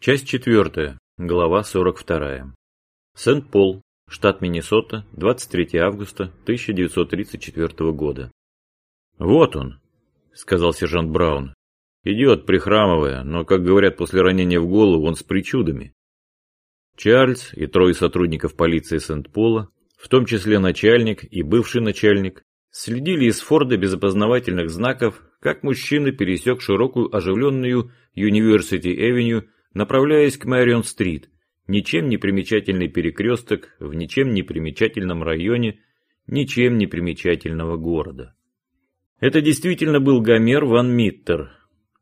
Часть четвертая. Глава 42. Сент-Пол, штат Миннесота, 23 августа 1934 года. «Вот он», — сказал сержант Браун. «Идет, прихрамывая, но, как говорят, после ранения в голову он с причудами». Чарльз и трое сотрудников полиции Сент-Пола, в том числе начальник и бывший начальник, следили из Форда без опознавательных знаков, как мужчина пересек широкую оживленную University-Авеню направляясь к Мэрион-стрит, ничем не примечательный перекресток в ничем не примечательном районе ничем не примечательного города. Это действительно был Гомер ван Миттер.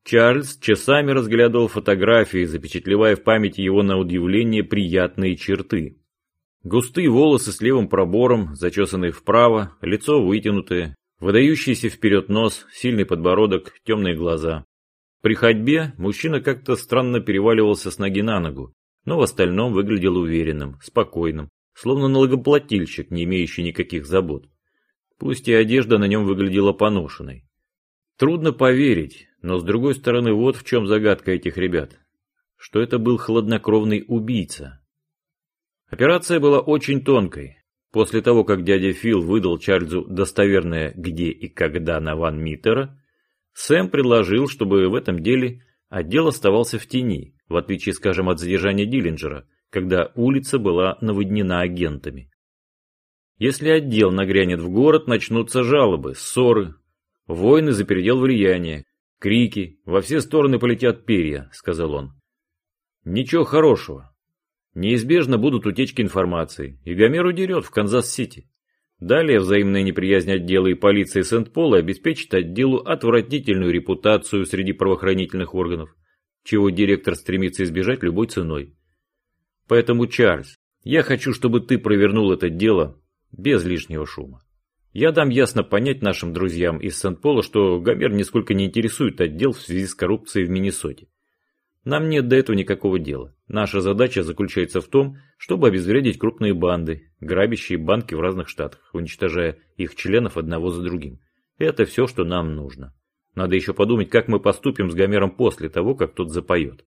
Чарльз часами разглядывал фотографии, запечатлевая в памяти его на удивление приятные черты. Густые волосы с левым пробором, зачесанные вправо, лицо вытянутое, выдающийся вперед нос, сильный подбородок, темные глаза. При ходьбе мужчина как-то странно переваливался с ноги на ногу, но в остальном выглядел уверенным, спокойным, словно налогоплательщик, не имеющий никаких забот. Пусть и одежда на нем выглядела поношенной. Трудно поверить, но с другой стороны вот в чем загадка этих ребят. Что это был хладнокровный убийца. Операция была очень тонкой. После того, как дядя Фил выдал Чарльзу достоверное «где и когда» на Ван Миттера, Сэм предложил, чтобы в этом деле отдел оставался в тени, в отличие, скажем, от задержания Диллинджера, когда улица была наводнена агентами. Если отдел нагрянет в город, начнутся жалобы, ссоры, войны за передел влияния, крики, во все стороны полетят перья, сказал он. Ничего хорошего. Неизбежно будут утечки информации, и Гомер удерет в Канзас-Сити. Далее взаимная неприязнь отдела и полиции Сент-Пола обеспечит отделу отвратительную репутацию среди правоохранительных органов, чего директор стремится избежать любой ценой. Поэтому, Чарльз, я хочу, чтобы ты провернул это дело без лишнего шума. Я дам ясно понять нашим друзьям из Сент-Пола, что Гомер нисколько не интересует отдел в связи с коррупцией в Миннесоте. Нам нет до этого никакого дела. Наша задача заключается в том, чтобы обезвредить крупные банды, грабящие банки в разных штатах, уничтожая их членов одного за другим. Это все, что нам нужно. Надо еще подумать, как мы поступим с Гомером после того, как тот запоет.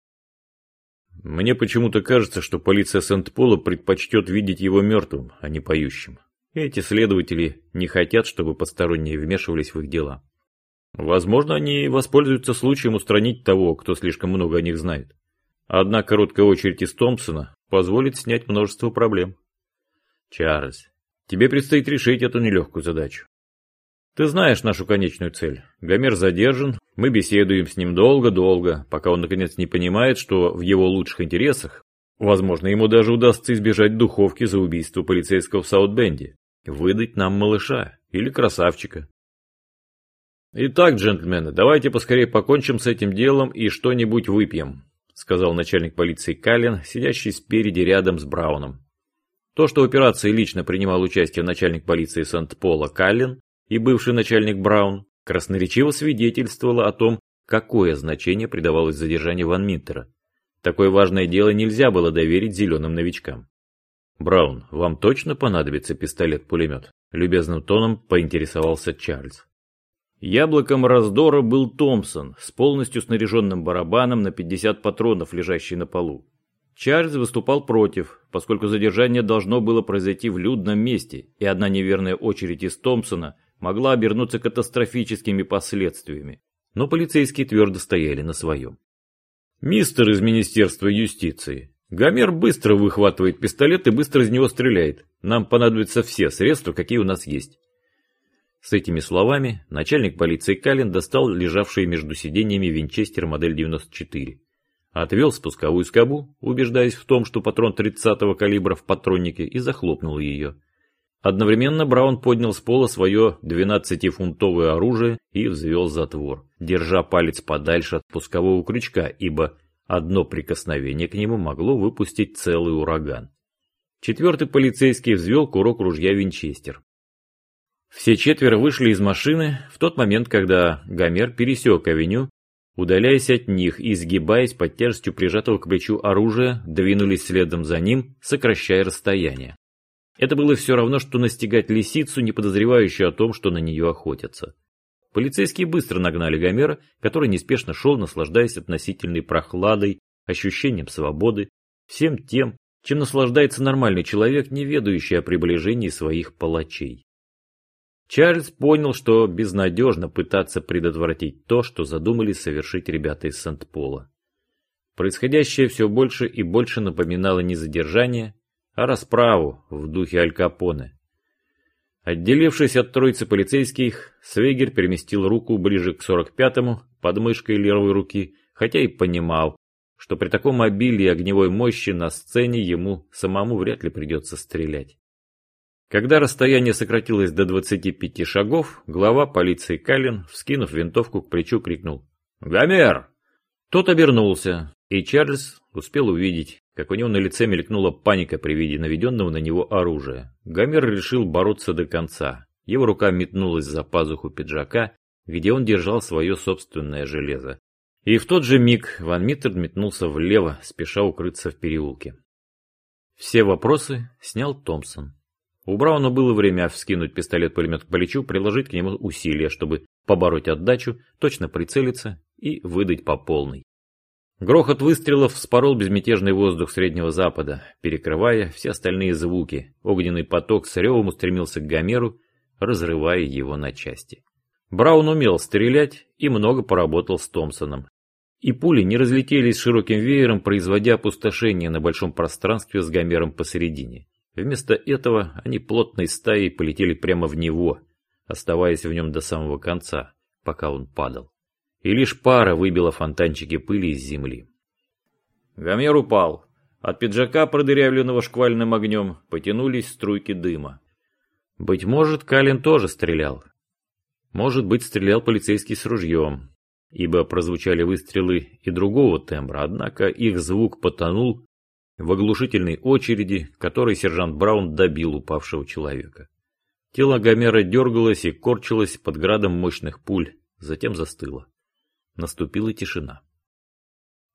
Мне почему-то кажется, что полиция Сент-Пола предпочтет видеть его мертвым, а не поющим. Эти следователи не хотят, чтобы посторонние вмешивались в их дела. Возможно, они воспользуются случаем устранить того, кто слишком много о них знает. Одна короткая очередь из Томпсона позволит снять множество проблем. Чарльз, тебе предстоит решить эту нелегкую задачу. Ты знаешь нашу конечную цель. Гомер задержан, мы беседуем с ним долго-долго, пока он наконец не понимает, что в его лучших интересах, возможно, ему даже удастся избежать духовки за убийство полицейского в Саутбенде, выдать нам малыша или красавчика, «Итак, джентльмены, давайте поскорее покончим с этим делом и что-нибудь выпьем», сказал начальник полиции Каллен, сидящий спереди рядом с Брауном. То, что в операции лично принимал участие начальник полиции Сент-Пола Каллен и бывший начальник Браун, красноречиво свидетельствовало о том, какое значение придавалось задержанию Ван Минтера. Такое важное дело нельзя было доверить зеленым новичкам. «Браун, вам точно понадобится пистолет-пулемет?» Любезным тоном поинтересовался Чарльз. Яблоком раздора был Томпсон с полностью снаряженным барабаном на 50 патронов, лежащий на полу. Чарльз выступал против, поскольку задержание должно было произойти в людном месте, и одна неверная очередь из Томпсона могла обернуться катастрофическими последствиями. Но полицейские твердо стояли на своем. «Мистер из Министерства юстиции, Гомер быстро выхватывает пистолет и быстро из него стреляет. Нам понадобятся все средства, какие у нас есть. С этими словами начальник полиции Каллен достал лежавший между сиденьями винчестер модель 94. Отвел спусковую скобу, убеждаясь в том, что патрон 30-го калибра в патроннике, и захлопнул ее. Одновременно Браун поднял с пола свое 12-фунтовое оружие и взвел затвор, держа палец подальше от пускового крючка, ибо одно прикосновение к нему могло выпустить целый ураган. Четвертый полицейский взвел курок ружья Винчестер. Все четверо вышли из машины в тот момент, когда Гомер пересек авеню, удаляясь от них и сгибаясь под тяжестью прижатого к плечу оружия, двинулись следом за ним, сокращая расстояние. Это было все равно, что настигать лисицу, не подозревающую о том, что на нее охотятся. Полицейские быстро нагнали Гомера, который неспешно шел, наслаждаясь относительной прохладой ощущением свободы, всем тем, чем наслаждается нормальный человек, не ведающий о приближении своих палачей. Чарльз понял, что безнадежно пытаться предотвратить то, что задумали совершить ребята из Сент-Пола. Происходящее все больше и больше напоминало не задержание, а расправу в духе Аль Капоне. Отделившись от троицы полицейских, Свегер переместил руку ближе к 45-му, под мышкой левой руки, хотя и понимал, что при таком обилии огневой мощи на сцене ему самому вряд ли придется стрелять. Когда расстояние сократилось до 25 шагов, глава полиции Каллен, вскинув винтовку к плечу, крикнул «Гомер!». Тот обернулся, и Чарльз успел увидеть, как у него на лице мелькнула паника при виде наведенного на него оружия. Гомер решил бороться до конца. Его рука метнулась за пазуху пиджака, где он держал свое собственное железо. И в тот же миг Ван Миттер метнулся влево, спеша укрыться в переулке. Все вопросы снял Томпсон. У Брауна было время вскинуть пистолет-пулемет к плечу, приложить к нему усилия, чтобы побороть отдачу, точно прицелиться и выдать по полной. Грохот выстрелов вспорол безмятежный воздух Среднего Запада, перекрывая все остальные звуки. Огненный поток с ревом устремился к Гомеру, разрывая его на части. Браун умел стрелять и много поработал с Томпсоном. И пули не разлетелись широким веером, производя опустошение на большом пространстве с Гомером посередине. Вместо этого они плотной стаей полетели прямо в него, оставаясь в нем до самого конца, пока он падал и лишь пара выбила фонтанчики пыли из земли. Гомер упал. От пиджака, продырявленного шквальным огнем, потянулись струйки дыма. Быть может, Калин тоже стрелял. Может быть, стрелял полицейский с ружьем, ибо прозвучали выстрелы и другого тембра, однако их звук потонул в оглушительной очереди, которой сержант Браун добил упавшего человека. Тело Гомера дергалось и корчилось под градом мощных пуль, затем застыло. Наступила тишина.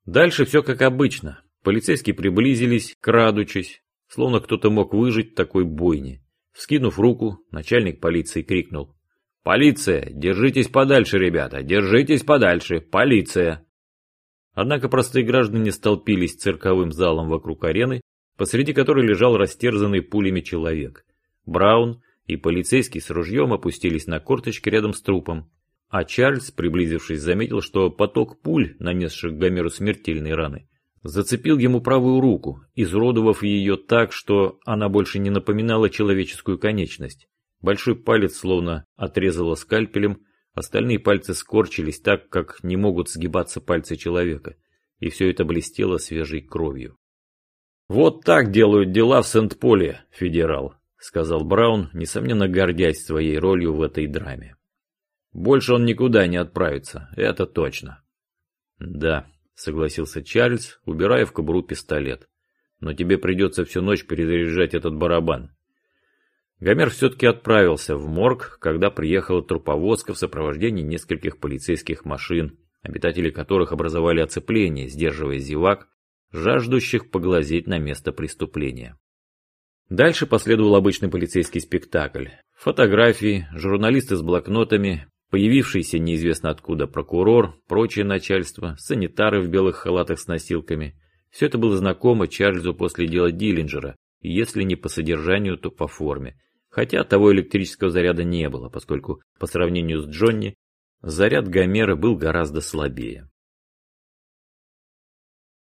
Дальше все как обычно. Полицейские приблизились, крадучись, словно кто-то мог выжить в такой бойне. Вскинув руку, начальник полиции крикнул. «Полиция! Держитесь подальше, ребята! Держитесь подальше! Полиция!» Однако простые граждане столпились цирковым залом вокруг арены, посреди которой лежал растерзанный пулями человек. Браун и полицейский с ружьем опустились на корточки рядом с трупом. А Чарльз, приблизившись, заметил, что поток пуль, нанесших Гомеру смертельные раны, зацепил ему правую руку, изуродовав ее так, что она больше не напоминала человеческую конечность. Большой палец словно отрезало скальпелем, остальные пальцы скорчились так, как не могут сгибаться пальцы человека, и все это блестело свежей кровью. «Вот так делают дела в Сент-Поле, федерал», — сказал Браун, несомненно гордясь своей ролью в этой драме. Больше он никуда не отправится, это точно. Да, согласился Чарльз, убирая в кобуру пистолет. Но тебе придется всю ночь перезаряжать этот барабан. Гомер все-таки отправился в морг, когда приехала труповозка в сопровождении нескольких полицейских машин, обитатели которых образовали оцепление, сдерживая зевак, жаждущих поглазеть на место преступления. Дальше последовал обычный полицейский спектакль. Фотографии, журналисты с блокнотами, Появившийся неизвестно откуда прокурор, прочее начальство, санитары в белых халатах с носилками. Все это было знакомо Чарльзу после дела Диллинджера, если не по содержанию, то по форме. Хотя того электрического заряда не было, поскольку по сравнению с Джонни, заряд Гомера был гораздо слабее.